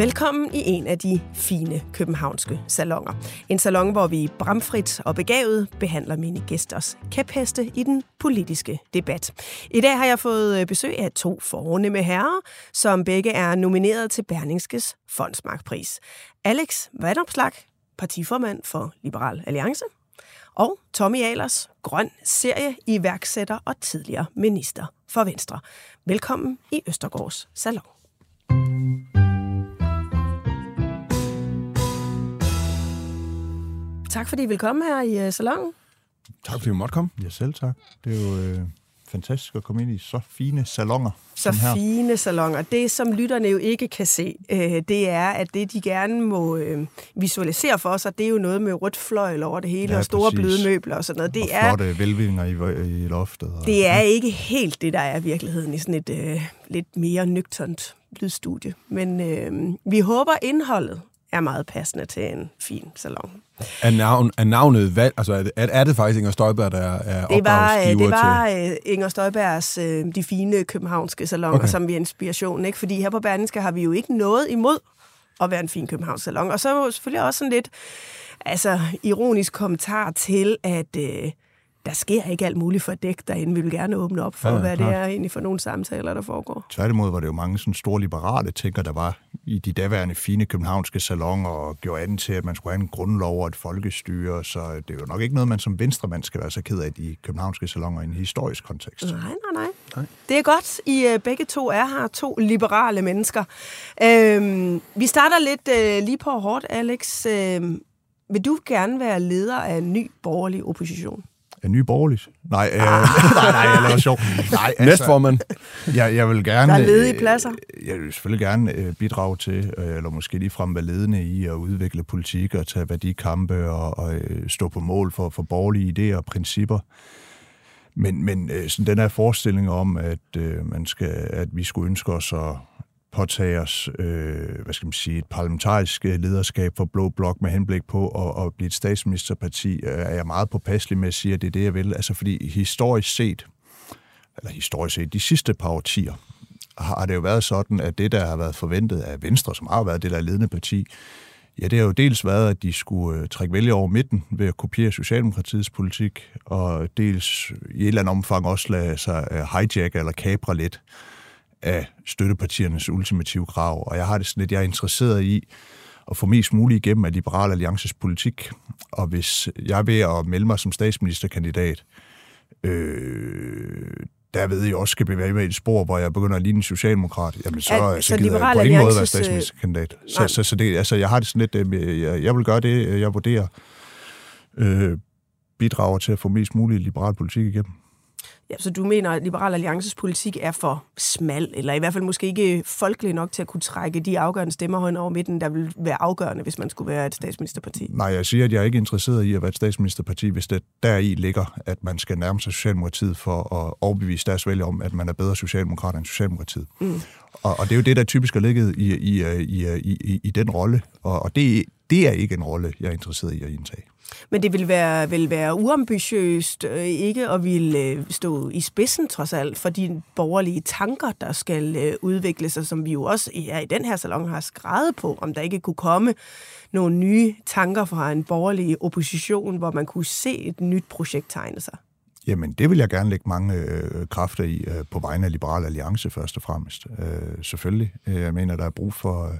Velkommen i en af de fine københavnske salonger. En salon, hvor vi bramfrit og begavet behandler mine gæsters kæpheste i den politiske debat. I dag har jeg fået øh, besøg af to fornemme herrer, som begge er nomineret til Berlingskes Fondsmarkpris. Alex Vandopslag, partiformand for Liberal Alliance, og Tommy Alers, grøn serie, iværksætter og tidligere minister for Venstre. Velkommen i Østergårds Salon. Tak fordi I vil komme her i uh, salongen. Tak fordi du måtte komme. Ja, selv tak. Det er jo øh, fantastisk at komme ind i så fine salonger Så som her. fine salonger. Det, som lytterne jo ikke kan se, øh, det er, at det, de gerne må øh, visualisere for sig, det er jo noget med rødt fløjl over det hele, Ja, og store præcis. bløde møbler og sådan noget. Det og er, flotte velvinger i, i loftet. Og, det er ikke helt det, der er virkeligheden i sådan et øh, lidt mere nøgternt lydstudie. Men øh, vi håber, indholdet er meget passende til en fin salon. Er, navn, er navnet valgt? Altså, er det, er det faktisk Inger Støjberg, der er Det var, øh, det var til? øh, Inger Støjbergs øh, De Fine Københavnske Salonger, okay. Som vi er inspiration. Ikke? Fordi her på Berlingske har vi jo ikke noget imod at være en fin Københavns Salon. Og så er selvfølgelig også sådan lidt altså, ironisk kommentar til, at øh, der sker ikke alt muligt for dæk derinde. Vi vil gerne åbne op for, ja, hvad klart. det er egentlig for nogle samtaler, der foregår. Tværtimod var det jo mange sådan store liberale tænker, der var i de daværende fine københavnske salonger og gjorde anden til, at man skulle have en grundlov og et folkestyre. Så det er jo nok ikke noget, man som venstremand skal være så ked af i de københavnske salonger i en historisk kontekst. Nej, nej, nej. nej. Det er godt, I øh, begge to er her, to liberale mennesker. Øhm, vi starter lidt øh, lige på hårdt, Alex. Øhm, vil du gerne være leder af en ny borgerlig opposition? Er ny borgerligt? Nej, øh, Ah. nej, nej, jeg laver sjov. Nej, altså, Næstformand. Jeg, jeg vil gerne... Der er ledige øh, pladser. Jeg vil selvfølgelig gerne øh, bidrage til, øh, eller måske ligefrem være ledende i at udvikle politik og tage værdikampe og, og øh, stå på mål for, for borgerlige idéer og principper. Men, men øh, sådan den her forestilling om, at, øh, man skal, at vi skulle ønske os at påtage os øh, hvad skal man sige, et parlamentarisk øh, lederskab for Blå Blok med henblik på at, at blive et statsministerparti, øh, er jeg meget påpasselig med at sige, at det er det, jeg vil. Altså fordi historisk set, eller historisk set, de sidste par årtier, har det jo været sådan, at det, der har været forventet af Venstre, som har været det der ledende parti, ja, det har jo dels været, at de skulle øh, trække vælge over midten ved at kopiere Socialdemokratiets politik, og dels i et eller andet omfang også lade sig hijack eller kapre lidt af støttepartiernes ultimative krav. Og jeg har det sådan lidt, jeg er interesseret i at få mest muligt igennem af Liberal Alliances politik. Og hvis jeg er ved at melde mig som statsministerkandidat, øh, der ved jeg også skal bevæge mig i et spor, hvor jeg begynder at ligne en socialdemokrat, jamen så, Al- så, så gider jeg på ingen måde være øh, statsministerkandidat. Så, så, så det, altså, jeg har det sådan lidt, øh, jeg, jeg vil gøre det, øh, jeg vurderer, øh, bidrager til at få mest muligt liberal politik igennem. Ja, så du mener, at Liberal Alliances politik er for smal, eller i hvert fald måske ikke folkelig nok til at kunne trække de afgørende stemmer hen over midten, der vil være afgørende, hvis man skulle være et statsministerparti? Nej, jeg siger, at jeg er ikke interesseret i at være et statsministerparti, hvis det deri ligger, at man skal nærme sig Socialdemokratiet for at overbevise deres vælgere om, at man er bedre socialdemokrat end Socialdemokratiet. Mm. Og, og det er jo det, der typisk er ligget i, i, i, i, i, i den rolle, og, og det, det er ikke en rolle, jeg er interesseret i at indtage. Men det vil være, vil være uambitiøst øh, ikke at ville øh, stå i spidsen trods alt for de borgerlige tanker, der skal øh, udvikle sig, som vi jo også her i den her salon har skrevet på, om der ikke kunne komme nogle nye tanker fra en borgerlig opposition, hvor man kunne se et nyt projekt tegne sig. Jamen, det vil jeg gerne lægge mange øh, kræfter i øh, på vegne af Liberal Alliance først og fremmest. Øh, selvfølgelig. Øh, jeg mener, der er brug for øh,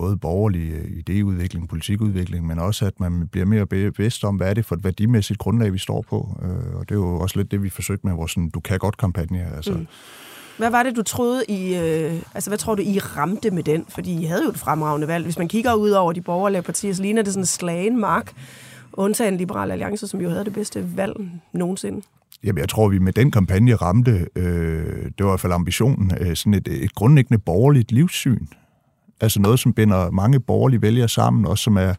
både borgerlig øh, idéudvikling, politikudvikling, men også at man bliver mere bevidst om, hvad er det for et værdimæssigt grundlag, vi står på. Øh, og det er jo også lidt det, vi forsøgte med vores sådan, Du kan godt-kampagne. Altså, mm. Hvad var det, du troede I... Øh, altså, hvad tror du, I ramte med den? Fordi I havde jo et fremragende valg. Hvis man kigger ud over de borgerlige partier, så ligner det sådan en slagen mark undtagen Liberal Alliance, som jo havde det bedste valg nogensinde. Jamen, jeg tror, vi med den kampagne ramte, øh, det var i hvert fald ambitionen, øh, sådan et, et grundlæggende borgerligt livssyn. Altså noget, som binder mange borgerlige vælgere sammen, og som er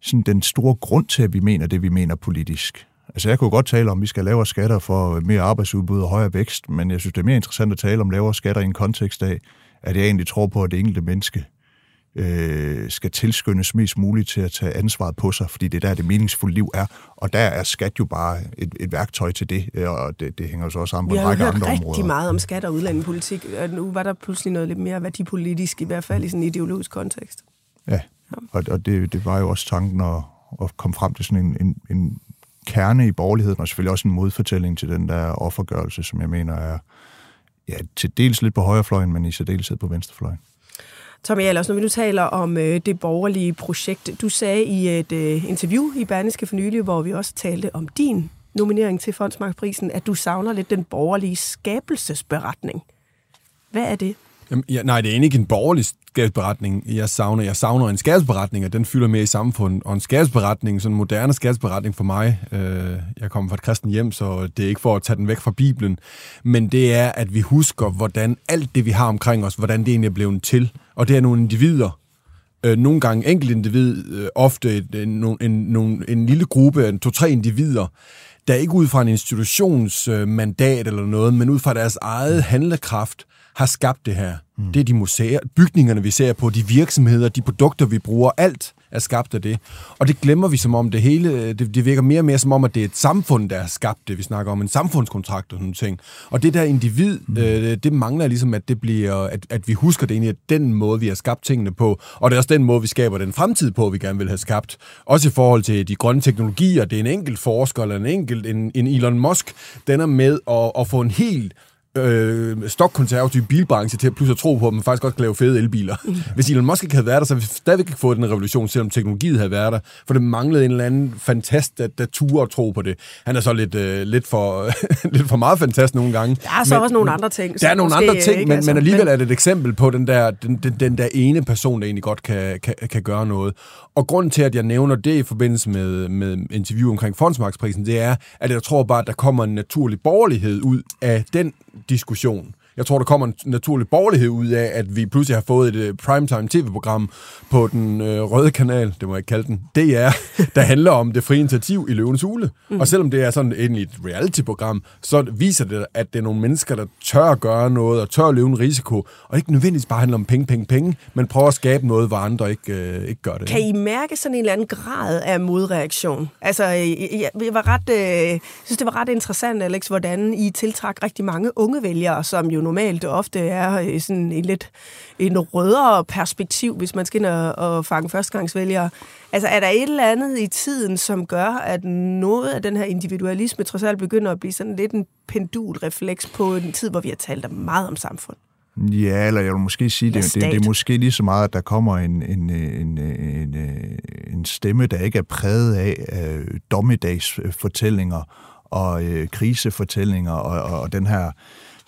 sådan den store grund til, at vi mener det, vi mener politisk. Altså jeg kunne godt tale om, at vi skal lavere skatter for mere arbejdsudbud og højere vækst, men jeg synes, det er mere interessant at tale om lavere skatter i en kontekst af, at jeg egentlig tror på, at det enkelte menneske øh, skal tilskyndes mest muligt til at tage ansvaret på sig, fordi det er der, det meningsfulde liv er. Og der er skat jo bare et, et værktøj til det, og det, det hænger så også sammen på en række andre områder. Vi har rigtig meget om skat og udlændingepolitik, og nu var der pludselig noget lidt mere værdipolitisk, i hvert fald i sådan en ideologisk kontekst. Ja, og, og det, det var jo også tanken at, at komme frem til sådan en, en, en kerne i borgerligheden, og selvfølgelig også en modfortælling til den der offergørelse, som jeg mener er ja, til dels lidt på højrefløjen, men i særdeleshed på venstrefløjen. Tommy Ahlers, når vi nu taler om øh, det borgerlige projekt, du sagde i et øh, interview i Berneske for nylig, hvor vi også talte om din nominering til Fondsmarkprisen, at du savner lidt den borgerlige skabelsesberetning. Hvad er det? Jamen, ja, nej, det er ikke en borgerlig skabsberetning, jeg savner. Jeg savner en skabsberetning, og den fylder mere i samfundet. Og en skabsberetning, sådan en moderne skabsberetning for mig, øh, jeg kommer fra et kristen hjem, så det er ikke for at tage den væk fra Bibelen, men det er, at vi husker, hvordan alt det, vi har omkring os, hvordan det egentlig er blevet til. Og det er nogle individer, øh, nogle gange enkelt individ, øh, ofte en, en, en, en, en lille gruppe, en to-tre individer, der ikke ud fra en institutionsmandat øh, eller noget, men ud fra deres eget handlekraft har skabt det her. Mm. Det er de museer, bygningerne, vi ser på, de virksomheder, de produkter, vi bruger, alt er skabt af det. Og det glemmer vi som om det hele, det, det virker mere og mere som om, at det er et samfund, der har skabt det. Vi snakker om en samfundskontrakt og sådan ting. Og det der individ, mm. øh, det mangler ligesom, at det bliver, at, at vi husker det egentlig, at den måde, vi har skabt tingene på, og det er også den måde, vi skaber den fremtid på, vi gerne vil have skabt. Også i forhold til de grønne teknologier, det er en enkelt forsker, eller en enkelt, en, en Elon Musk, den er med at, at få en helt øh, stokkonservative bilbranche til at pludselig tro på, at man faktisk godt kan lave fede elbiler. Mm. Hvis Elon Musk ikke havde været der, så ville vi stadigvæk ikke fået den revolution, selvom teknologiet havde været der. For det manglede en eller anden fantast, der, der turde at tro på det. Han er så lidt, øh, lidt, for, lidt for meget fantast nogle gange. Der er så men, også nogle andre ting. Der er nogle andre ting, ikke, men, altså, men alligevel er det et eksempel på den der, den, den, den der ene person, der egentlig godt kan, kan, kan gøre noget. Og grunden til, at jeg nævner det i forbindelse med, med interview omkring fondsmarksprisen, det er, at jeg tror bare, at der kommer en naturlig borgerlighed ud af den diskussion. Jeg tror, der kommer en naturlig borgerlighed ud af, at vi pludselig har fået et uh, primetime tv-program på den uh, røde kanal, det må jeg kalde den, det er, der handler om det frie initiativ i Løvens Hule. Mm. Og selvom det er sådan egentlig et reality-program, så viser det, at det er nogle mennesker, der tør at gøre noget og tør at løbe en risiko, og ikke nødvendigvis bare handler om penge, penge, penge, men prøver at skabe noget, hvor andre ikke, uh, ikke gør det. Kan I mærke sådan en eller anden grad af modreaktion? Altså, jeg, jeg var ret, øh, synes, det var ret interessant, Alex, hvordan I tiltrak rigtig mange unge vælgere, som jo normalt ofte er sådan en lidt en rødere perspektiv, hvis man skal ind og, og fange førstegangsvælgere. Altså er der et eller andet i tiden, som gør, at noget af den her individualisme trods alt begynder at blive sådan lidt en pendulrefleks på en tid, hvor vi har talt meget om samfund? Ja, eller jeg vil måske sige, det, det, det er måske lige så meget, at der kommer en, en, en, en, en stemme, der ikke er præget af øh, dommedagsfortællinger og øh, krisefortællinger og, og den her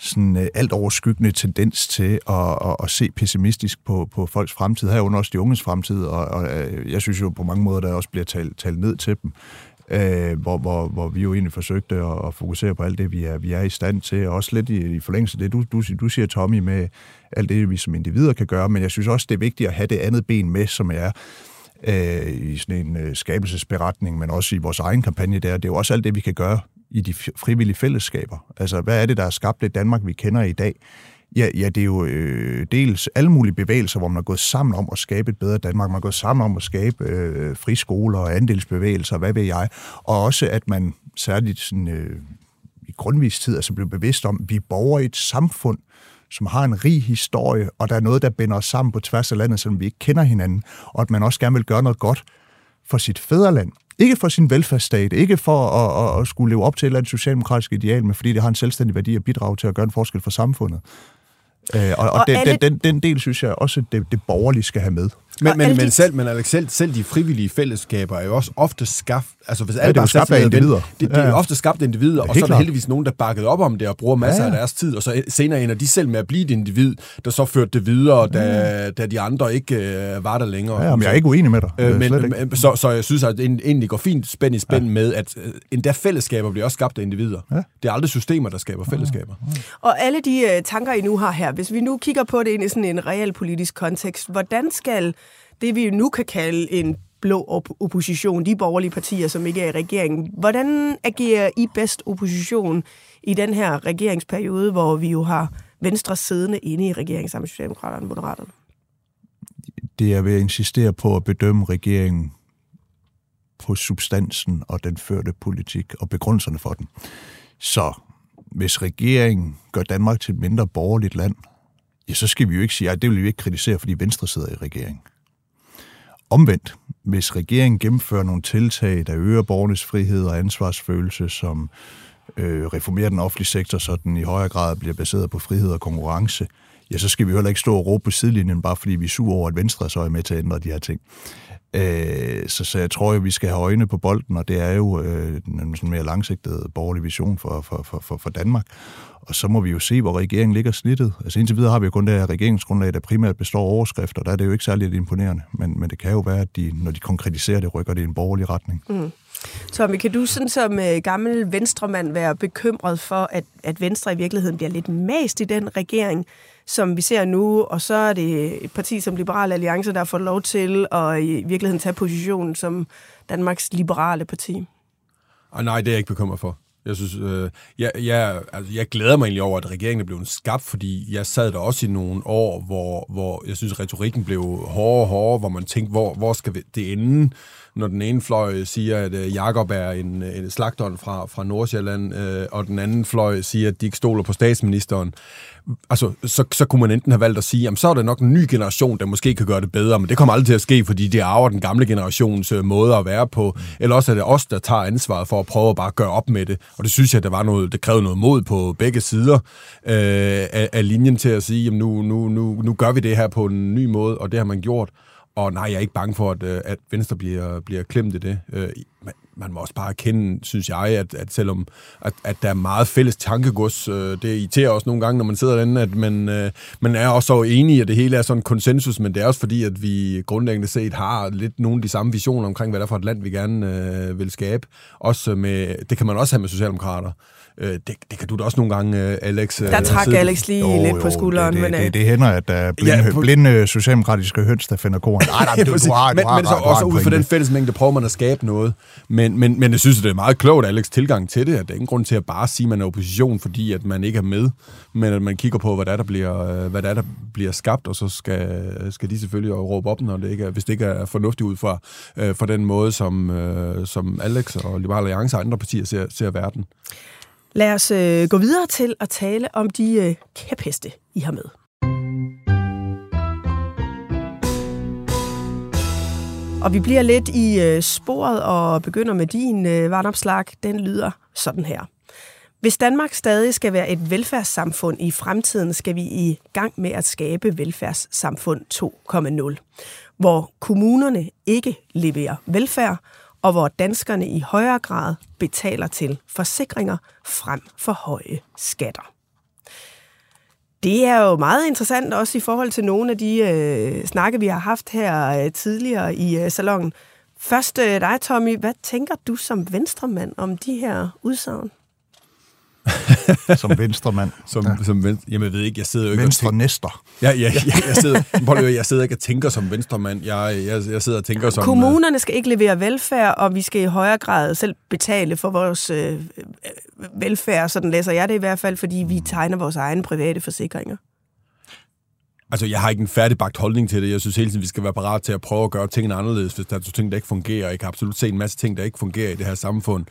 sådan øh, alt overskyggende tendens til at, at, at se pessimistisk på, på folks fremtid, herunder også de unges fremtid, og, og øh, jeg synes jo på mange måder, der også bliver talt, talt ned til dem, øh, hvor, hvor, hvor vi jo egentlig forsøgte at, at fokusere på alt det, vi er, vi er i stand til, og også lidt i, i forlængelse af det, du, du, du siger, Tommy, med alt det, vi som individer kan gøre, men jeg synes også, det er vigtigt at have det andet ben med, som er øh, i sådan en øh, skabelsesberetning, men også i vores egen kampagne der. Det er jo også alt det, vi kan gøre i de frivillige fællesskaber. Altså, hvad er det, der har skabt det Danmark, vi kender i dag? Ja, ja det er jo øh, dels alle mulige bevægelser, hvor man er gået sammen om at skabe et bedre Danmark. Man er gået sammen om at skabe øh, friskoler og andelsbevægelser, hvad ved jeg. Og også, at man særligt sådan, øh, i grundvis tid altså blev bevidst om, at vi bor i et samfund, som har en rig historie, og der er noget, der binder os sammen på tværs af landet, selvom vi ikke kender hinanden, og at man også gerne vil gøre noget godt for sit fædreland. Ikke for sin velfærdsstat, ikke for at, at, at skulle leve op til et eller andet socialdemokratisk ideal, men fordi det har en selvstændig værdi at bidrage til at gøre en forskel for samfundet. Øh, og og, og den, alle... den, den, den del synes jeg også, det, det borgerlige skal have med. Men, men, men, selv, men Alex, selv, selv de frivillige fællesskaber er jo også ofte skabt, altså hvis alle det er jo skabt af individer. Det, det, er jo ofte skabt af individer, og så er der heldigvis nogen, der bakket op om det og bruger masser ja, ja. af deres tid, og så senere ender de selv med at blive et individ, der så førte det videre, da, da de andre ikke øh, var der længere. Ja, men jeg er ikke uenig med dig. Øh, men, men, så, så jeg synes, at det egentlig går fint spænd i spænd ja. med, at øh, endda fællesskaber bliver også skabt af individer. Ja. Det er aldrig systemer, der skaber fællesskaber. Ja. Og alle de øh, tanker, I nu har her, hvis vi nu kigger på det ind i sådan en realpolitisk kontekst, hvordan skal det, vi nu kan kalde en blå op- opposition, de borgerlige partier, som ikke er i regeringen. Hvordan agerer I bedst opposition i den her regeringsperiode, hvor vi jo har Venstre siddende inde i regeringen sammen med Socialdemokraterne og Moderaterne? Det er ved at insistere på at bedømme regeringen på substansen og den førte politik og begrundelserne for den. Så hvis regeringen gør Danmark til et mindre borgerligt land, ja, så skal vi jo ikke sige, at det vil vi ikke kritisere, fordi Venstre sidder i regeringen. Omvendt, hvis regeringen gennemfører nogle tiltag, der øger borgernes frihed og ansvarsfølelse, som øh, reformerer den offentlige sektor, så den i højere grad bliver baseret på frihed og konkurrence, ja, så skal vi heller ikke stå og råbe på sidelinjen, bare fordi vi er sure over, at Venstre så er med til at ændre de her ting. Øh, så, så jeg tror jo, vi skal have øjne på bolden, og det er jo øh, en sådan mere langsigtet borgerlig vision for, for, for, for, for Danmark. Og så må vi jo se, hvor regeringen ligger snittet. Altså indtil videre har vi jo kun det her regeringsgrundlag, der primært består af overskrifter. Der er det jo ikke særlig imponerende, men, men det kan jo være, at de, når de konkretiserer det, rykker det i en borgerlig retning. Mm. Tommy, kan du sådan som øh, gammel venstremand være bekymret for, at, at Venstre i virkeligheden bliver lidt mast i den regering, som vi ser nu, og så er det et parti som Liberal Alliance, der får lov til at i virkeligheden tage position som Danmarks liberale parti? Og nej, det er jeg ikke bekymret for. Jeg synes, øh, jeg, jeg, altså, jeg glæder mig egentlig over, at regeringen er blevet skabt, fordi jeg sad der også i nogle år, hvor, hvor jeg synes, retorikken blev hårdere og hårdere, hvor man tænkte, hvor, hvor skal det ende? Når den ene fløj siger, at øh, Jakob er en, øh, en slagtånd fra, fra Nordsjælland, øh, og den anden fløj siger, at de ikke stoler på statsministeren. Altså, så, så kunne man enten have valgt at sige, at så er det nok en ny generation, der måske kan gøre det bedre, men det kommer aldrig til at ske, fordi det arver den gamle generations øh, måde at være på. Eller også er det os, der tager ansvaret for at prøve at bare gøre op med det. Og det synes jeg, der var noget, det krævede noget mod på begge sider øh, af, af linjen til at sige, at nu, nu, nu, nu gør vi det her på en ny måde, og det har man gjort. Og nej, jeg er ikke bange for, at, øh, at Venstre bliver, bliver klemt i det. Øh, man, man må også bare erkende, synes jeg, at, at selvom at, at der er meget fælles tankegods, øh, det irriterer også nogle gange, når man sidder derinde, at man, man er også så enig at det hele er sådan en konsensus, men det er også fordi, at vi grundlæggende set har lidt nogle af de samme visioner omkring, hvad der er for et land, vi gerne øh, vil skabe. Også med, det kan man også have med Socialdemokrater. Øh, det, det kan du da også nogle gange, øh, Alex. Der øh, trak Alex lige jo, lidt jo, på skulderen. Det, men, det, det, det hænder, at der er blinde, ja, på... blinde socialdemokratiske høns, der finder korn. Nej, nej, du, du har, men, har, men så også ud fra den fællesmængde prøver man at skabe noget. Men, men, men jeg synes, det er meget klogt, Alex, tilgang til det. At der er ingen grund til at bare sige, at man er opposition, fordi at man ikke er med. Men at man kigger på, hvad der, er, der, bliver, hvad der, er, der bliver skabt, og så skal, skal de selvfølgelig råbe op, når det ikke er, hvis det ikke er fornuftigt ud fra, øh, for den måde, som, øh, som Alex og Liberale Alliance og andre partier ser, ser verden. Lad os øh, gå videre til at tale om de øh, kæpheste, I har med. Og vi bliver lidt i øh, sporet og begynder med din øh, varnopslag. Den lyder sådan her. Hvis Danmark stadig skal være et velfærdssamfund i fremtiden, skal vi i gang med at skabe velfærdssamfund 2.0, hvor kommunerne ikke leverer velfærd, og hvor danskerne i højere grad betaler til forsikringer frem for høje skatter. Det er jo meget interessant også i forhold til nogle af de øh, snakke, vi har haft her øh, tidligere i øh, salongen. Først øh, dig, Tommy. Hvad tænker du som venstremand om de her udsagn? som venstremand. Som, ja. som venstre, jamen, jeg ved ikke, jeg sidder jo ikke Venstre næster. Ja, ja, ja, jeg, sidder, prøv jeg sidder ikke og tænker som venstremand. Jeg, jeg, jeg sidder og tænker som... Kommunerne skal ikke levere velfærd, og vi skal i højere grad selv betale for vores øh, velfærd. Sådan læser jeg det i hvert fald, fordi vi tegner vores egne private forsikringer. Altså, jeg har ikke en færdigbagt holdning til det. Jeg synes hele tiden, vi skal være parat til at prøve at gøre tingene anderledes, hvis der er ting, der ikke fungerer. Jeg kan absolut se en masse ting, der ikke fungerer i det her samfund.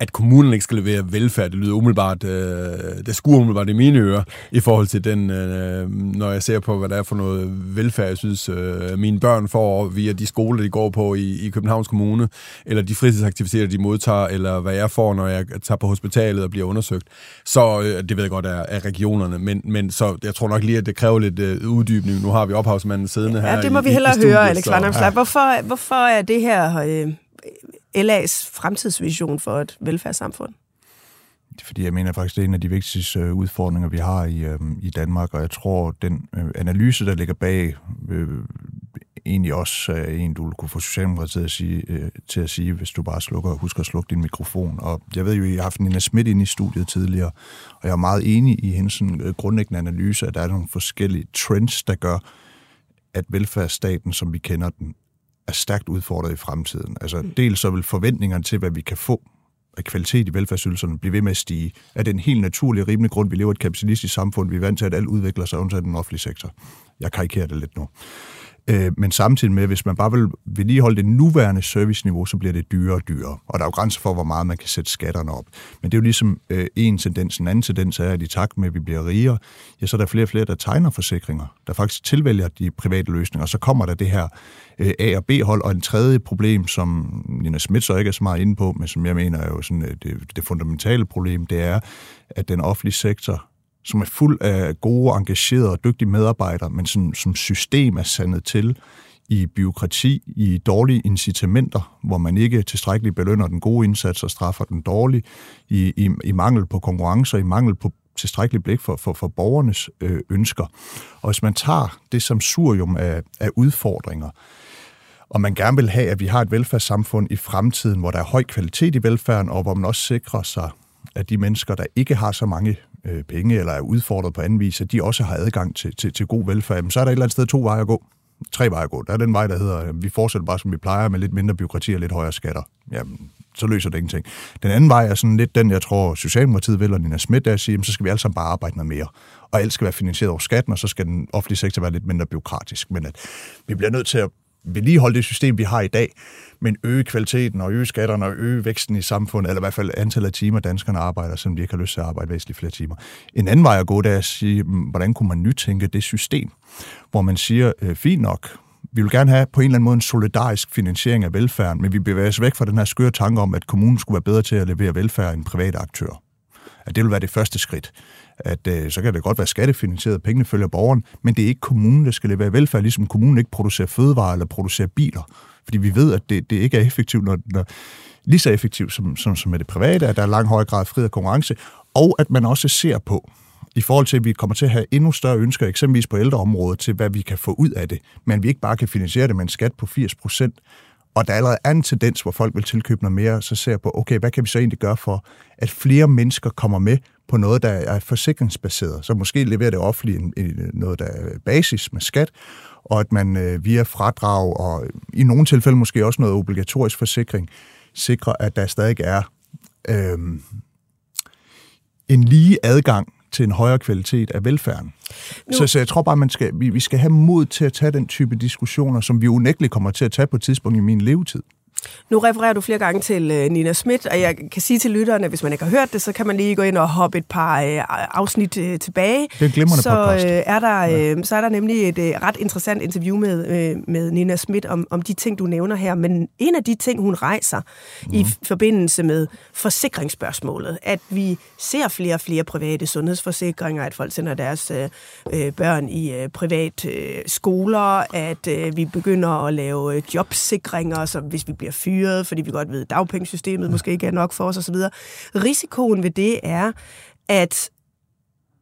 At kommunen ikke skal levere velfærd, det lyder umiddelbart, øh, det skuer umiddelbart i mine ører, i forhold til den, øh, når jeg ser på, hvad der er for noget velfærd, jeg synes, øh, mine børn får via de skoler, de går på i, i Københavns Kommune, eller de fritidsaktiviteter, de modtager, eller hvad jeg får, når jeg tager på hospitalet og bliver undersøgt. Så øh, det ved jeg godt er, er regionerne, men, men så jeg tror nok lige, at det kræver lidt øh, uddybning. Nu har vi ophavsmanden siddende ja, her det må i, vi hellere i studiet, høre, Alex Vandomslag. Ja. Hvorfor, hvorfor er det her øh, LA's fremtidsvision for et velfærdssamfund? Fordi, jeg mener faktisk, det er en af de vigtigste øh, udfordringer, vi har i, øh, i Danmark, og jeg tror, den øh, analyse, der ligger bag, øh, egentlig også er en, du kunne få Socialdemokratiet at sige, øh, til at sige, hvis du bare slukker, husker at slukke din mikrofon. Og jeg ved jo, I har haft Nina Schmidt ind i studiet tidligere, og jeg er meget enig i hendes sådan, øh, grundlæggende analyse, at der er nogle forskellige trends, der gør, at velfærdsstaten, som vi kender den, er stærkt udfordret i fremtiden. Altså dels så vil forventningerne til, hvad vi kan få af kvalitet i velfærdsydelserne blive ved med at stige. Er det en helt naturlig og rimelig grund, vi lever i et kapitalistisk samfund, vi er vant til, at alt udvikler sig undtagen den offentlige sektor. Jeg karikerer det lidt nu. Øh, men samtidig med, hvis man bare vil vedligeholde det nuværende serviceniveau, så bliver det dyrere og dyrere. Og der er jo grænser for, hvor meget man kan sætte skatterne op. Men det er jo ligesom øh, en tendens. En anden tendens er, at i takt med, at vi bliver rigere, ja, så er der flere og flere, der tegner forsikringer, der faktisk tilvælger de private løsninger. Og så kommer der det her øh, A- og B-hold. Og en tredje problem, som Nina Schmidt så ikke er så meget inde på, men som jeg mener er jo sådan, øh, det, det fundamentale problem, det er, at den offentlige sektor som er fuld af gode, engagerede og dygtige medarbejdere, men som, som system er sandet til i byråkrati, i dårlige incitamenter, hvor man ikke tilstrækkeligt belønner den gode indsats og straffer den dårlige, i, i, i mangel på konkurrence, i mangel på tilstrækkeligt blik for, for, for borgernes øh, ønsker. Og hvis man tager det som surium af, af udfordringer, og man gerne vil have, at vi har et velfærdssamfund i fremtiden, hvor der er høj kvalitet i velfærden, og hvor man også sikrer sig, at de mennesker, der ikke har så mange øh, penge eller er udfordret på anden vis, at de også har adgang til, til, til god velfærd, Jamen, så er der et eller andet sted to veje at gå. Tre veje at gå. Der er den vej, der hedder, øh, vi fortsætter bare, som vi plejer, med lidt mindre byråkrati og lidt højere skatter. Jamen, så løser det ingenting. Den anden vej er sådan lidt den, jeg tror, Socialdemokratiet vil, og Nina Schmidt, der siger, jamen, så skal vi alle sammen bare arbejde noget mere. Og alt skal være finansieret over skatten, og så skal den offentlige sektor være lidt mindre byråkratisk. Men at vi bliver nødt til at vedligeholde det system, vi har i dag, men øge kvaliteten og øge skatterne og øge væksten i samfundet, eller i hvert fald antallet af timer, danskerne arbejder, som de ikke har lyst til at arbejde væsentligt flere timer. En anden vej at gå, det er at sige, hvordan kunne man nytænke det system, hvor man siger, øh, fint nok, vi vil gerne have på en eller anden måde en solidarisk finansiering af velfærden, men vi bevæger os væk fra den her skøre tanke om, at kommunen skulle være bedre til at levere velfærd end private aktører. At det vil være det første skridt at øh, så kan det godt være skattefinansieret, pengene følger borgeren, men det er ikke kommunen, der skal levere velfærd, ligesom kommunen ikke producerer fødevarer eller producerer biler. Fordi vi ved, at det, det ikke er effektivt, når, når lige så effektivt som, som, som med det private, at der er lang høj grad af og konkurrence, og at man også ser på, i forhold til, at vi kommer til at have endnu større ønsker, eksempelvis på ældreområdet, til hvad vi kan få ud af det, men vi ikke bare kan finansiere det med en skat på 80 procent, og der allerede er en tendens, hvor folk vil tilkøbe noget mere, så ser jeg på, okay, hvad kan vi så egentlig gøre for, at flere mennesker kommer med på noget, der er forsikringsbaseret. Så måske leverer det offentlige en, en, noget, der er basis med skat, og at man øh, via fradrag og i nogle tilfælde måske også noget obligatorisk forsikring, sikrer, at der stadig er øh, en lige adgang til en højere kvalitet af velfærden. Så, så jeg tror bare, man skal, vi, vi skal have mod til at tage den type diskussioner, som vi unægteligt kommer til at tage på et tidspunkt i min levetid. Nu refererer du flere gange til øh, Nina Schmidt, og jeg kan sige til lytterne, at hvis man ikke har hørt det, så kan man lige gå ind og hoppe et par øh, afsnit øh, tilbage. Det er en glimrende så, podcast. Er der, øh, så er der nemlig et ret interessant interview med, med Nina Schmidt om, om de ting, du nævner her. Men en af de ting, hun rejser mm. i forbindelse med forsikringsspørgsmålet, at vi ser flere og flere private sundhedsforsikringer, at folk sender deres øh, øh, børn i øh, private øh, skoler, at øh, vi begynder at lave øh, jobsikringer, så hvis vi bliver fyret, fordi vi godt ved, at dagpengesystemet måske ikke er nok for os osv. Risikoen ved det er, at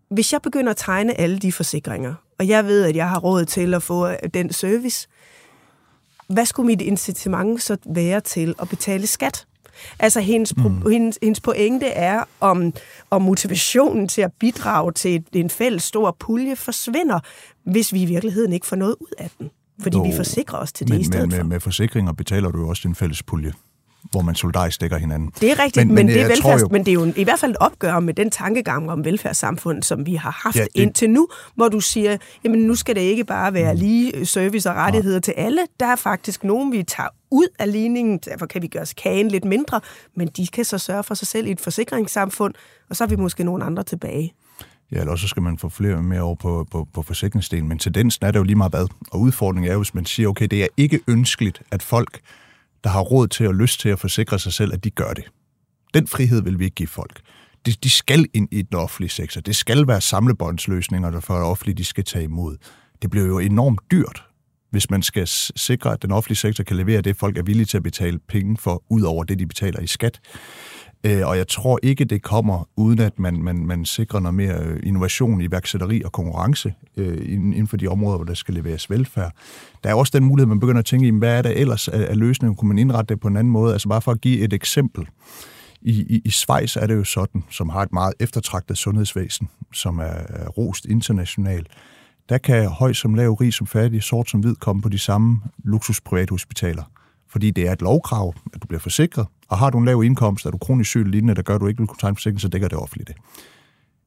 hvis jeg begynder at tegne alle de forsikringer, og jeg ved, at jeg har råd til at få den service, hvad skulle mit incitament så være til at betale skat? Altså hendes, mm. hendes, hendes pointe er, om, om motivationen til at bidrage til en fælles stor pulje forsvinder, hvis vi i virkeligheden ikke får noget ud af den. Fordi Jo, vi forsikrer os til det men, i stedet men, for. med, med forsikringer betaler du jo også din fælles pulje. hvor man solidarisk dækker hinanden. Det er rigtigt, men, men, men, det, er velfærds, jo, men det er jo i hvert fald et opgør med den tankegang om velfærdssamfund, som vi har haft ja, det, indtil nu, hvor du siger, jamen nu skal det ikke bare være mm. lige service og rettigheder ja. til alle. Der er faktisk nogen, vi tager ud af ligningen, derfor kan vi gøre kagen lidt mindre, men de kan så sørge for sig selv i et forsikringssamfund, og så er vi måske nogle andre tilbage. Ja, eller så skal man få flere mere over på, på, på forsikringsdelen. Men tendensen er det jo lige meget hvad. Og udfordringen er jo, hvis man siger, okay, det er ikke ønskeligt, at folk, der har råd til og lyst til at forsikre sig selv, at de gør det. Den frihed vil vi ikke give folk. De, de skal ind i den offentlige sektor. Det skal være samlebåndsløsninger, der for det offentlige de skal tage imod. Det bliver jo enormt dyrt, hvis man skal sikre, at den offentlige sektor kan levere det, folk er villige til at betale penge for, ud over det, de betaler i skat. Øh, og jeg tror ikke, det kommer, uden at man, man, man sikrer noget mere øh, innovation, iværksætteri og konkurrence øh, inden for de områder, hvor der skal leveres velfærd. Der er også den mulighed, man begynder at tænke i, hvad er der ellers af løsninger? Kunne man indrette det på en anden måde? Altså bare for at give et eksempel. I, i, I Schweiz er det jo sådan, som har et meget eftertragtet sundhedsvæsen, som er, er rost internationalt. Der kan høj som lav, rig som fattig, sort som hvid komme på de samme luksusprivate hospitaler fordi det er et lovkrav, at du bliver forsikret, og har du en lav indkomst, er du kronisk syg lignende, der gør, at du ikke vil kunne tegne forsikring, så dækker det offentligt det.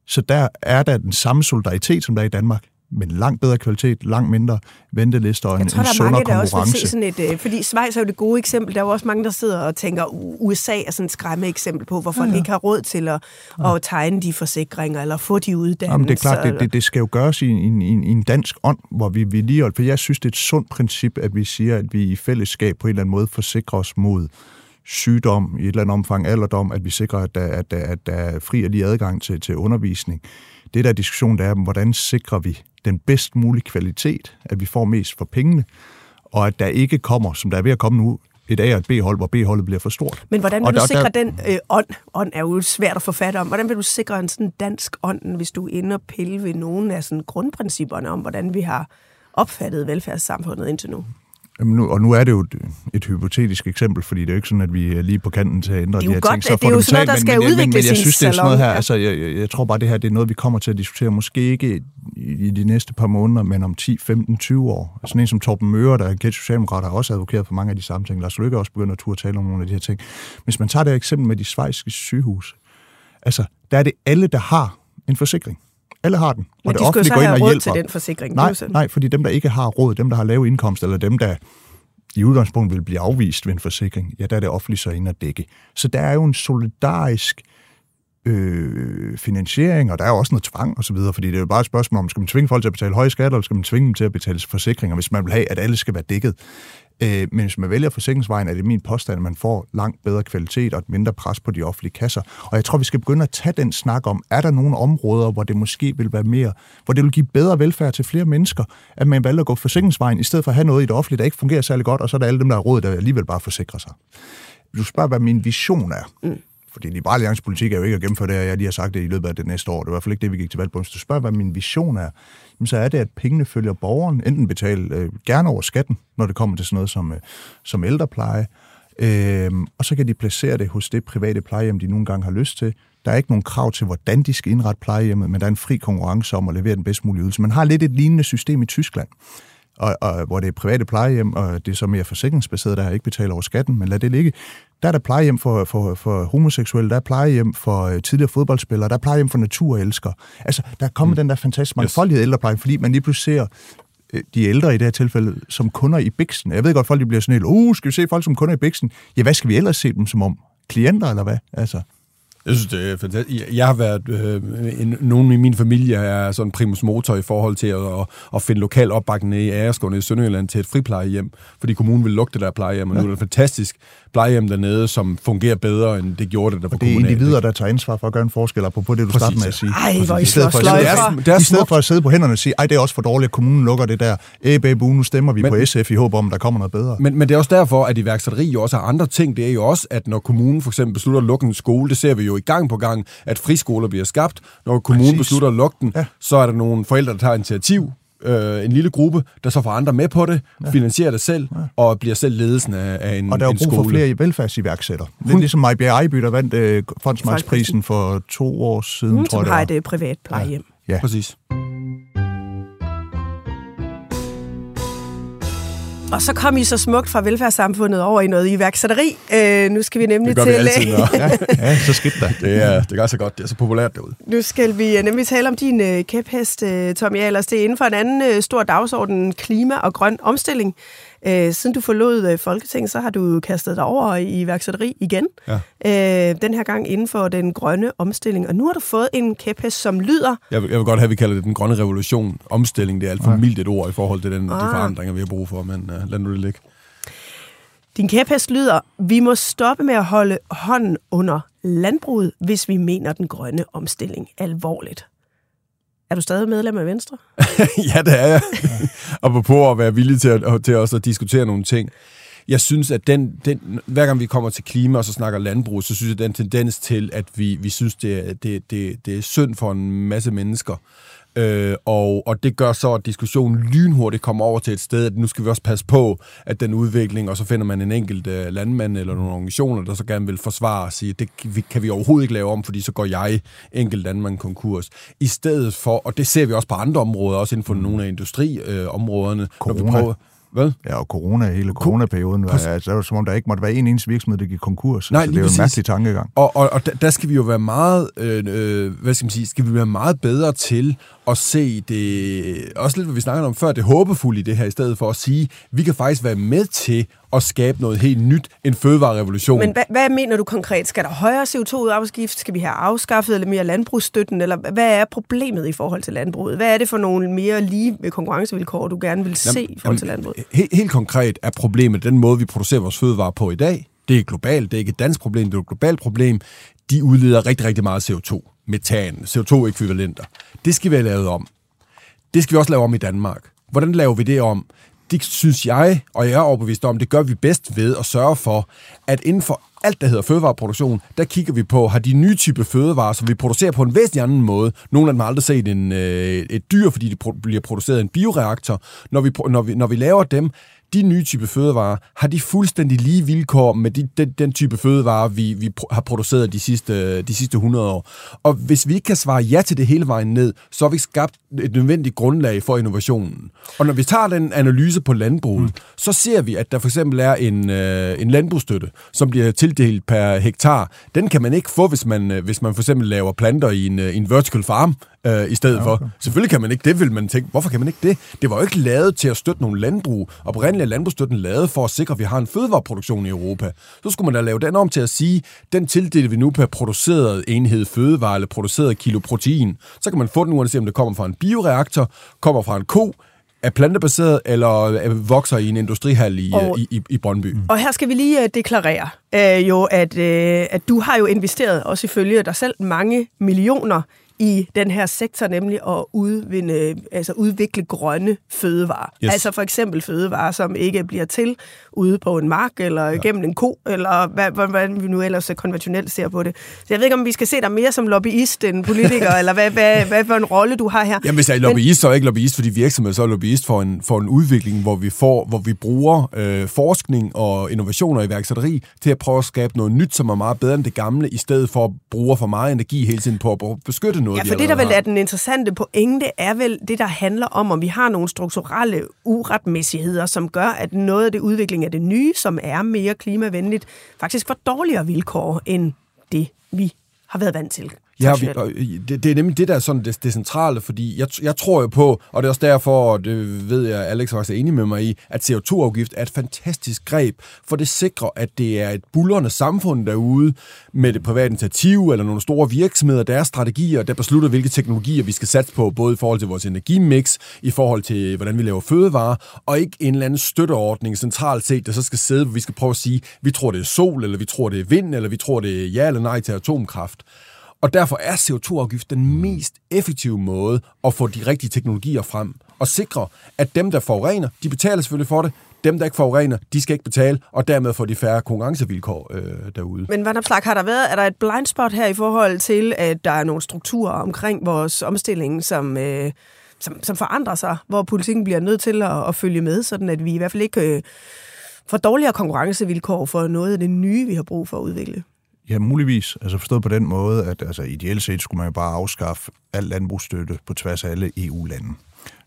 Så der er der den samme solidaritet, som der er i Danmark men langt bedre kvalitet, langt mindre ventelister og en, tror, en sundere konkurrence. Jeg tror, der er mange, der også vil se sådan et... Øh, fordi Schweiz er jo det gode eksempel. Der er jo også mange, der sidder og tænker, USA er sådan et skræmme eksempel på, hvor folk ja, ja. ikke har råd til at, ja. at tegne de forsikringer, eller få de uddannelser. Jamen, det er klart, det, det, det skal jo gøres i, i, i, i en dansk ånd, hvor vi, vi lige... For jeg synes, det er et sundt princip, at vi siger, at vi i fællesskab på en eller anden måde forsikrer os mod sygdom, i et eller andet omfang alderdom, at vi sikrer, at der, at der, at der er fri og lige adgang til, til undervisning. Det der diskussion, der er, hvordan sikrer vi den bedst mulige kvalitet, at vi får mest for pengene, og at der ikke kommer, som der er ved at komme nu, et A- og et B-hold, hvor B-holdet bliver for stort. Men hvordan vil og du der, sikre der... den øh, ånd? Ånd er jo svært at få fat om. Hvordan vil du sikre en sådan dansk ånd, hvis du ender og pille ved nogle af sådan grundprincipperne om, hvordan vi har opfattet velfærdssamfundet indtil nu? Jamen nu, og nu er det jo et, et hypotetisk eksempel, fordi det er jo ikke sådan, at vi er lige på kanten til at ændre de her godt, ting. Så det er jo sådan noget, der skal men, udvikles men, men, jeg synes, det er sådan noget her, altså, jeg, jeg, jeg tror bare, det her det er noget, vi kommer til at diskutere, måske ikke i, i de næste par måneder, men om 10, 15, 20 år. Sådan en som Torben Møre, der er kendt socialdemokrat, har også advokeret for mange af de samme ting. Lars Lykke er også begyndt at turde tale om nogle af de her ting. Hvis man tager det eksempel med de svejske sygehus, altså, der er det alle, der har en forsikring. Alle har den. Men og de det skal så have råd til den forsikring. Nej, nej, fordi dem, der ikke har råd, dem, der har lave indkomst, eller dem, der i udgangspunktet vil blive afvist ved en forsikring, ja, der er det offentligt så inde at dække. Så der er jo en solidarisk øh, finansiering, og der er jo også noget tvang osv., fordi det er jo bare et spørgsmål om, skal man tvinge folk til at betale høje skatter, eller skal man tvinge dem til at betale forsikringer, hvis man vil have, at alle skal være dækket. Øh, men hvis man vælger forsikringsvejen, er det min påstand, at man får langt bedre kvalitet og et mindre pres på de offentlige kasser. Og jeg tror, vi skal begynde at tage den snak om, er der nogle områder, hvor det måske vil være mere, hvor det vil give bedre velfærd til flere mennesker, at man vælger at gå forsikringsvejen, i stedet for at have noget i det offentlige, der ikke fungerer særlig godt, og så er der alle dem, der har råd, der alligevel bare forsikrer sig. Du spørger, hvad min vision er. Mm. Fordi Liberale Alliance politik er jo ikke at gennemføre det, og jeg lige har sagt det i løbet af det næste år. Det er i hvert fald ikke det, vi gik til valg på. Hvis du spørger, hvad min vision er, så er det, at pengene følger borgeren. Enten betale øh, gerne over skatten, når det kommer til sådan noget som, øh, som ældrepleje, øh, og så kan de placere det hos det private plejehjem, de nogle gange har lyst til. Der er ikke nogen krav til, hvordan de skal indrette plejehjemmet, men der er en fri konkurrence om at levere den bedst mulige ydelse. Man har lidt et lignende system i Tyskland, og, og, hvor det er private plejehjem, og det er så mere forsikringsbaseret, der ikke betaler over skatten, men lad det ligge. Der er der plejehjem for, for, for homoseksuelle, der er plejehjem for øh, tidligere fodboldspillere, der er plejehjem for naturelskere. Altså, der er kommet mm. den der fantastiske mangfoldighed yes. ældrepleje, fordi man lige pludselig ser øh, de ældre i det her tilfælde som kunder i Bixen. Jeg ved godt, folk de bliver sådan helt, uh, skal vi se folk som kunder i Bixen? Ja, hvad skal vi ellers se dem som om? Klienter, eller hvad? Altså. Jeg synes, det er fantastisk. Jeg har været... Øh, en, nogen i min familie er sådan primus motor i forhold til at, at, at finde lokal opbakning i Æreskåne i Sønderjylland til et friplejehjem, fordi kommunen vil lukke det der plejehjem, og ja. nu er det fantastisk plejehjem dernede, som fungerer bedre, end det gjorde det der på Det er individer, der tager ansvar for at gøre en forskel, på det, du startede med at sige. Ej, hvor I stedet for, for, I stedet for at sidde på hænderne og sige, ej, det er også for dårligt, at kommunen lukker det der. Æh, nu stemmer vi men, på SF i håb om, at der kommer noget bedre. Men, men det er også derfor, at iværksætteri jo også har andre ting. Det er jo også, at når kommunen for eksempel beslutter at lukke en skole, det ser vi jo i gang på gang, at friskoler bliver skabt. Når kommunen Præcis. beslutter at lukke den, ja. så er der nogle forældre, der tager initiativ øh, en lille gruppe, der så får andre med på det, ja. finansierer det selv, ja. og bliver selv ledelsen af, af en Og der er jo brug for flere velfærdsiværksættere. Lidt ligesom Maja Ejby, der vandt øh, fondsmarksprisen for to år siden, Hun, tror jeg Hun har et øh, privat plejehjem. Ja. ja, præcis. Og så kom I så smukt fra velfærdssamfundet over i noget iværksætteri. Øh, nu skal vi nemlig det gør til... vi altid. Ja, ja, så skidt der. Det er, det gør så godt. Det er så populært derude. Nu skal vi øh, nemlig tale om din øh, kæphest, øh, Tommy Ahlers. Det er inden for en anden øh, stor dagsorden, klima og grøn omstilling. Øh, siden du forlod øh, Folketinget, så har du kastet dig over i iværksætteri igen. Ja. Øh, den her gang inden for den grønne omstilling. Og nu har du fået en kæphest, som lyder... Jeg vil, jeg vil godt have, at vi kalder det den grønne revolution. Omstilling, det er alt for Ja. mildt et ord i forhold til den, de Ah. forandringer, vi har brug for, men uh, lad nu det ligge. Din kæphest lyder, vi må stoppe med at holde hånden under landbruget, hvis vi mener den grønne omstilling alvorligt. Er du stadig medlem af Venstre? ja, det er jeg. og på at være villig til, at, til også at diskutere nogle ting. Jeg synes, at den, den, hver gang vi kommer til klima og så snakker landbrug, så synes jeg, at den tendens til, at vi, vi synes, det er, det, det, det er synd for en masse mennesker. Øh, og, og det gør så, at diskussionen lynhurtigt kommer over til et sted, at nu skal vi også passe på, at den udvikling, og så finder man en enkelt øh, landmand eller nogle organisationer, der så gerne vil forsvare og sige, det kan vi- overhovedet ikke lave om, fordi så går jeg enkelt landmand konkurs. I stedet for, og det ser vi også på andre områder, også inden for nogle af industriområderne. Øh, når vi prøver, hvad? Ja, og corona, hele coronaperioden, var, altså, det var som om, der ikke måtte være en eneste virksomhed, der gik konkurs. Nej, altså, det er jo en mærkelig tankegang. Og, og, og der, der skal vi jo være meget, øh, øh, hvad skal man sige, skal vi være meget bedre til at se det, også lidt, hvad vi snakkede om før, det håbefulde i det her, i stedet for at sige, vi kan faktisk være med til at skabe noget helt nyt, en fødevarerevolution. Men hvad, hvad mener du konkret? Skal der højere CO2-afgift? Skal vi have afskaffet eller mere landbrugsstøtten? Eller hvad er problemet i forhold til landbruget? Hvad er det for nogle mere lige konkurrencevilkår, du gerne vil se i forhold til landbruget? Helt, helt konkret er problemet den måde, vi producerer vores fødevarer på i dag. Det er globalt, det er ikke et dansk problem, det er et globalt problem. De udleder rigtig, rigtig meget CO2, metan, CO2-ekvivalenter. Det skal vi have lavet om. Det skal vi også lave om i Danmark. Hvordan laver vi det om? Det synes jeg, og jeg er overbevist om, det gør vi bedst ved at sørge for, at inden for alt, der hedder fødevareproduktion, der kigger vi på, har de nye type fødevarer, som vi producerer på en væsentlig anden måde. Nogle af dem har aldrig set en, øh, et dyr, fordi de pro- bliver produceret i en bioreaktor. Når vi, når, vi, når vi laver dem, de nye type fødevarer, har de fuldstændig lige vilkår med de, den, den type fødevarer, vi, vi har produceret de sidste, de sidste 100 år. Og hvis vi ikke kan svare ja til det hele vejen ned, så har vi skabt et nødvendigt grundlag for innovationen. Og når vi tager den analyse på landbruget, mm. så ser vi, at der for eksempel er en, øh, en landbrugsstøtte, som bliver tildelt per hektar. Den kan man ikke få, hvis man, øh, hvis man for eksempel laver planter i en, øh, en vertical farm øh, i stedet ja, okay. for. Selvfølgelig kan man ikke det, vil man tænke. Hvorfor kan man ikke det? Det var jo ikke lavet til at støtte nogle landbrug. Oprindeligt er landbrugsstøtten lavet for at sikre, at vi har en fødevareproduktion i Europa. Så skulle man da lave den om til at sige, den tildeler vi nu per produceret enhed fødevare eller produceret kilo protein. Så kan man få den, uanset om det kommer fra en bioreaktor, kommer fra en ko, er plantebaseret eller øh, vokser i en industrihal i, Og- i, i, i Brøndby. Og her skal vi lige uh, deklarere, uh, jo, at, uh, at du har jo investeret, også ifølge dig selv, mange millioner i den her sektor, nemlig at udvinde, altså udvikle grønne fødevarer. Yes. Altså for eksempel fødevarer, som ikke bliver til ude på en mark, eller ja. gennem en ko, eller hvad, hvad, vi nu ellers konventionelt ser på det. Så jeg ved ikke, om vi skal se dig mere som lobbyist end politiker, eller hvad, hvad, hvad for en rolle du har her. Jamen, hvis jeg er lobbyist, så er jeg ikke lobbyist for de virksomheder, så er jeg lobbyist for en, for en udvikling, hvor vi, får, hvor vi bruger øh, forskning og innovationer i værksætteri til at prøve at skabe noget nyt, som er meget bedre end det gamle, i stedet for at bruge for meget energi hele tiden på at beskytte noget, Ja, for det, der vel er den interessante pointe, er vel det, der handler om, om vi har nogle strukturelle uretmæssigheder, som gør, at noget af det udvikling af det nye, som er mere klimavenligt, faktisk får dårligere vilkår end det, vi har været vant til. Ja, vi, og øh, det, det er nemlig det, der er sådan det, det centrale, fordi jeg, jeg tror jo på, og det er også derfor, og det ved jeg, Alex også er enig med mig i, at CO2-afgift er et fantastisk greb, for det sikrer, at det er et bullerne samfund derude, med det private initiativ, eller nogle store virksomheder, deres strategier, der beslutter, hvilke teknologier vi skal satse på, både i forhold til vores energimix, i forhold til, hvordan vi laver fødevarer, og ikke en eller anden støtteordning centralt set, der så skal sidde, hvor vi skal prøve at sige, vi tror, det er sol, eller vi tror, det er vind, eller vi tror, det er ja eller nej til atomkraft. Og derfor er CO2-afgift den mest effektive måde at få de rigtige teknologier frem og sikre, at dem, der forurener, de betaler selvfølgelig for det. Dem, der ikke forurener, de skal ikke betale, og dermed får de færre konkurrencevilkår øh, derude. Men hvad slags har der været, er der et blind spot her i forhold til, at der er nogle strukturer omkring vores omstilling, som, øh, som, som forandrer sig, hvor politikken bliver nødt til at, at følge med, sådan at vi i hvert fald ikke øh, får dårligere konkurrencevilkår for noget af det nye, vi har brug for at udvikle? Ja, muligvis. Altså forstået på den måde, at altså, ideelt set skulle man jo bare afskaffe al landbrugsstøtte på tværs af alle EU-lande.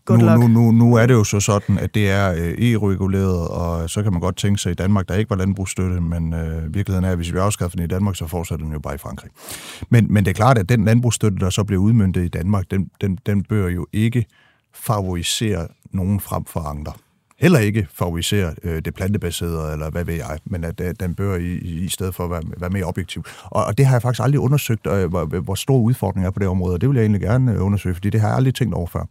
Nu, nu, nu, nu er det jo så sådan, at det er øh, e-reguleret, og så kan man godt tænke sig i Danmark, der ikke var landbrugsstøtte, men øh, virkeligheden er, at hvis vi afskaffer den i Danmark, så fortsætter den jo bare i Frankrig. Men, men det er klart, at den landbrugsstøtte, der så bliver udmyndtet i Danmark, den, den, den bør jo ikke favorisere nogen frem for andre. Heller ikke favorisere øh, det plantebaserede, eller hvad ved jeg, men at øh, den bør i, i stedet for være, være mere objektiv. Og, og det har jeg faktisk aldrig undersøgt, øh, hvor, hvor stor udfordring er på det område, og det vil jeg egentlig gerne øh, undersøge, fordi det har jeg aldrig tænkt over før.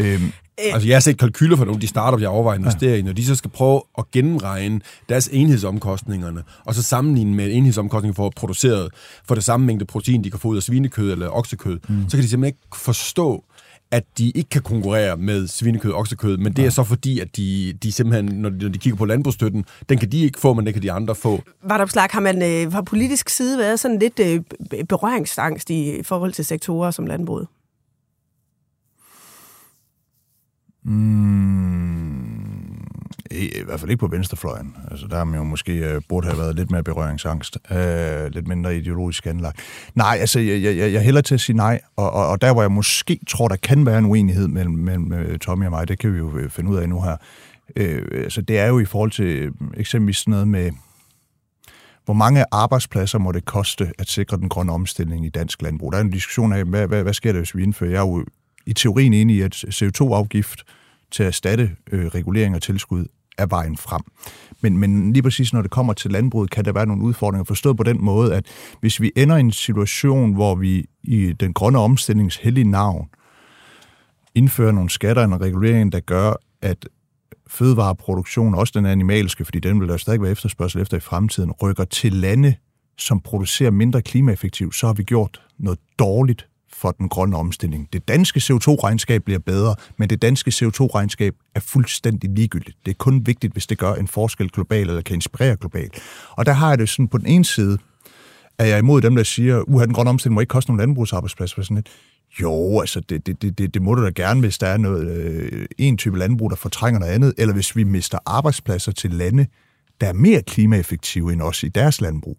Øhm, Altså, jeg har set kalkyler for nogle af de startups, jeg overvejer at investere i, når de så skal prøve at gennemregne deres enhedsomkostningerne, og så sammenligne med enhedsomkostninger for at producere for det samme mængde protein, de kan få ud af svinekød eller oksekød, mm. så kan de simpelthen ikke forstå, at de ikke kan konkurrere med svinekød og oksekød, men det er så fordi, at de, de simpelthen, når de, når de kigger på landbrugsstøtten, den kan de ikke få, men den kan de andre få. Vardopslag, har man øh, fra politisk side været sådan lidt øh, berøringsangst i forhold til sektorer som landbruget? Mm, i, I hvert fald ikke på venstrefløjen. Altså, der har man jo måske øh, burde have været lidt mere berøringsangst. Øh, lidt mindre ideologisk anlagt. Nej, altså, jeg, jeg, jeg hælder til at sige nej. Og, og, og der, hvor jeg måske tror, der kan være en uenighed mellem, mellem øh, Tommy og mig, det kan vi jo øh, finde ud af nu her. Øh, altså, det er jo i forhold til øh, eksempelvis sådan noget med, hvor mange arbejdspladser må det koste at sikre den grønne omstilling i dansk landbrug? Der er en diskussion af, hvad, hvad, hvad sker der, hvis vi indfører? Jeg er jo i teorien enig i, at CO2-afgift til at erstatte øh, regulering og tilskud er vejen frem. Men, men lige præcis når det kommer til landbruget, kan der være nogle udfordringer. Forstået på den måde, at hvis vi ender i en situation, hvor vi i den grønne omstillings hellige navn indfører nogle skatter og en regulering, der gør, at fødevareproduktion, også den animalske, fordi den vil der stadig være efterspørgsel efter i fremtiden, rykker til lande, som producerer mindre klimaeffektivt, så har vi gjort noget dårligt for den grønne omstilling. Det danske CO2-regnskab bliver bedre, men det danske CO2-regnskab er fuldstændig ligegyldigt. Det er kun vigtigt, hvis det gør en forskel globalt, eller kan inspirere globalt. Og der har jeg det sådan på den ene side, er jeg imod dem, der siger, at den grønne omstilling må ikke koste nogen landbrugsarbejdspladser. Sådan lidt. Jo, altså det, det, det, det, det må du da gerne, hvis der er noget, øh, en type landbrug, der fortrænger noget andet, eller hvis vi mister arbejdspladser til lande, der er mere klimaeffektive end os i deres landbrug.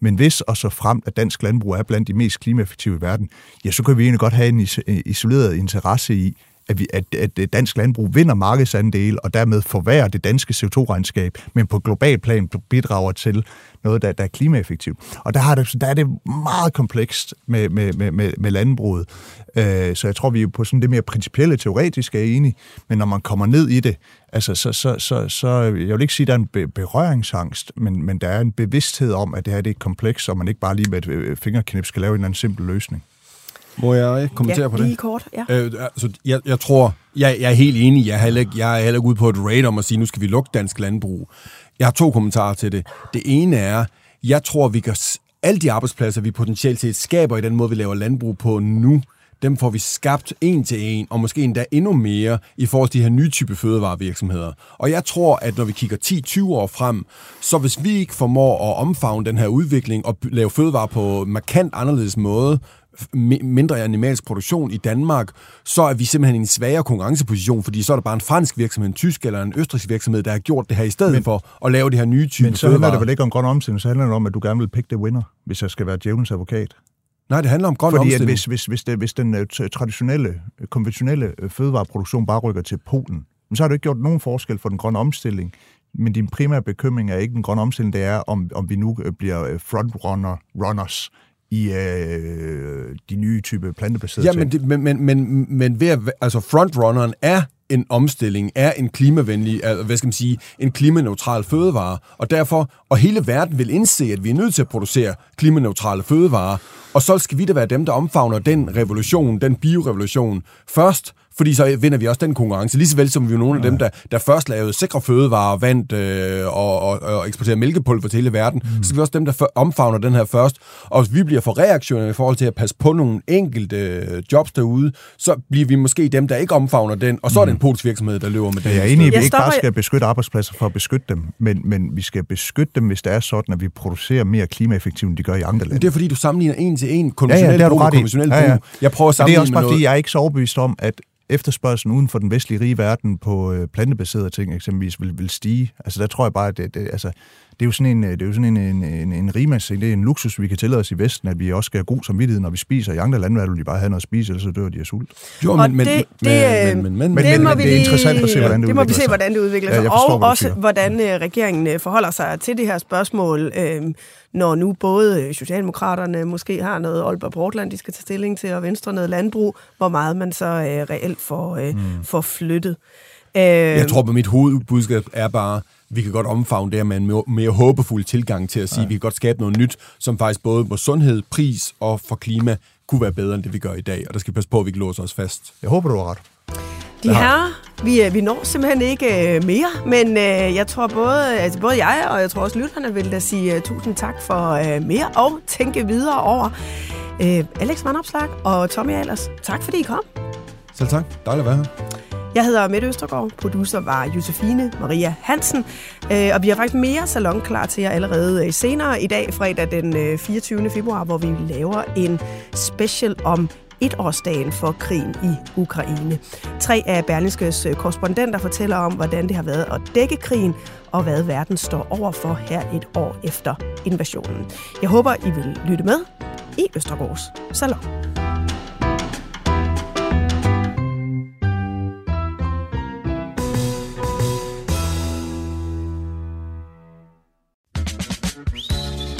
Men hvis og så frem, at dansk landbrug er blandt de mest klimaeffektive i verden, ja, så kan vi egentlig godt have en isoleret interesse i, at, vi, at, at dansk landbrug vinder markedsandel og dermed forværrer det danske CO2-regnskab, men på global plan bidrager til noget, der, der er klimaeffektivt. Og der, har det, der er det meget komplekst med, med, med, med, med landbruget. Øh, så jeg tror, vi er på sådan det mere principielle, teoretiske er enige, men når man kommer ned i det, altså, så, så, så, så jeg vil ikke sige, at der er en berøringsangst, men, men der er en bevidsthed om, at det her det er komplekst, og man ikke bare lige med et øh, fingerknip skal lave en eller anden simpel løsning. Må jeg kommentere ja, på det? lige kort, ja. Øh, altså, jeg, jeg tror, jeg, jeg er helt enig. Jeg er, heller ikke, jeg er heller ikke ude på et raid om at sige, nu skal vi lukke dansk landbrug. Jeg har to kommentarer til det. Det ene er, jeg tror, vi kan alle de arbejdspladser, vi potentielt set skaber i den måde, vi laver landbrug på nu, dem får vi skabt en til en, og måske endda endnu mere i forhold til de her nye type fødevarevirksomheder. Og jeg tror, at når vi kigger 10-20 år frem, så hvis vi ikke formår at omfavne den her udvikling og lave fødevarer på markant anderledes måde, mindre animalsk produktion i Danmark, så er vi simpelthen i en svagere konkurrenceposition, fordi så er der bare en fransk virksomhed, en tysk eller en østrisk virksomhed, der har gjort det her i stedet men, for at lave det her nye type Men så handler det vel ikke om grøn omstilling, så handler det om, at du gerne vil pick the winner, hvis jeg skal være djævelens advokat. Nej, det handler om grøn Fordi omstilling. Fordi hvis, hvis, hvis, det, hvis den uh, traditionelle, konventionelle fødevareproduktion bare rykker til Polen, så har du ikke gjort nogen forskel for den grønne omstilling. Men din primære bekymring er ikke den grønne omstilling, det er, om, om vi nu bliver frontrunner runners i øh, de nye type plantebaserede ja, men, det, men, men, men, men ved at, altså frontrunneren er en omstilling, er en klimavenlig, altså, hvad skal man sige, en klimaneutral fødevare, og derfor, og hele verden vil indse, at vi er nødt til at producere klimaneutrale fødevarer, og så skal vi da være dem, der omfavner den revolution, den biorevolution først, fordi så vinder vi også den konkurrence. Lige så vel som vi er nogle af dem, der, der først lavede sikre fødevarer, vandt øh, og, og, og eksporterede mælkepulver til hele verden, mm. så skal vi også dem, der omfavner den her først. Og hvis vi bliver for reaktionære i forhold til at passe på nogle enkelte øh, jobs derude, så bliver vi måske dem, der ikke omfavner den, og så er det en mm. polsk virksomhed, der løber med den. Jeg er enig i, at vi ikke bare skal beskytte arbejdspladser for at beskytte dem, men, men vi skal beskytte dem, hvis det er sådan, at vi producerer mere klimaeffektivt, end de gør i andre lande. Det er fordi, du sammenligner en til en konventionel ja, ja, brug og konventionel ja, ja. Jeg prøver at sammenligne det er også bare, fordi jeg er ikke så overbevist om, at efterspørgselen uden for den vestlige rige verden på øh, plantebaserede ting eksempelvis vil, vil stige. Altså der tror jeg bare, at det, det, altså, det er jo sådan en, det er jo sådan en, en, en, en rimas, det er en luksus, vi kan tillade os i Vesten, at vi også skal have god samvittighed, når vi spiser. I andre lande vil de bare have noget at spise, ellers så dør de af sult. Jo, men, men, det, det, men, men, men, men, det, må vi det er interessant at se, hvordan det, det må vi se, hvordan det udvikler sig. Ja, forstår, og også, hvordan uh, regeringen forholder sig til det her spørgsmål, uh, når nu både Socialdemokraterne måske har noget Aalborg Portland, de skal tage stilling til, og Venstre noget landbrug, hvor meget man så uh, reelt får, uh, mm. får flyttet. Uh, Jeg tror, at mit hovedbudskab er bare, vi kan godt omfavne det her med en mere, håbefuld tilgang til at sige, ja. at vi kan godt skabe noget nyt, som faktisk både på sundhed, pris og for klima kunne være bedre end det, vi gør i dag. Og der skal passe på, at vi ikke låser os fast. Jeg håber, du har ret. De her, vi, vi når simpelthen ikke mere, men øh, jeg tror både, altså både jeg og jeg tror også lytterne vil da sige uh, tusind tak for uh, mere og tænke videre over. Uh, Alex Vandopslag og Tommy Alers, tak fordi I kom. Selv tak. Dejligt at være her. Jeg hedder Mette Østergaard, producer var Josefine Maria Hansen, øh, og vi har faktisk mere salon klar til jer allerede øh, senere i dag, fredag den øh, 24. Februar, hvor vi laver en special om etårsdagen for krigen i Ukraine. Tre af Berlingskes korrespondenter fortæller om, hvordan det har været at dække krigen, og hvad verden står overfor her et år efter invasionen. Jeg håber, I vil lytte med i Østergaards Salon.